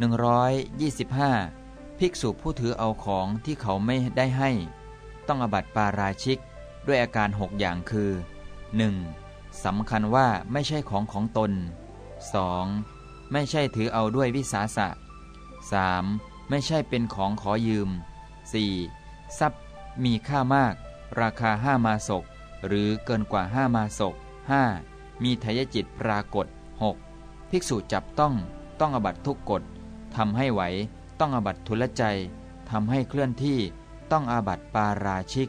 125 ภิกษุผู้ถือเอาของที่เขาไม่ได้ให้ ต้องอบัติปาราชิก ด้วยอาการหกอย่างคือ 1. สำคัญว่าไม่ใช่ของของตน 2. ไม่ใช่ถือเอาด้วยวิสาสะ 3. ไม่ใช่เป็นของขอยืม 4. ทรัพย์มีค่ามาก ราคาห้ามาศก หรือเกินกว่าห้ามาศก 5. มีทายจิตปรากฏ 6. ภิกษุจับต้องต้องอบัตทุกกฎ ทำให้ไหว ต้องอาบัตทุลใจทำให้เคลื่อนที่ต้องอาบัตปาราชิก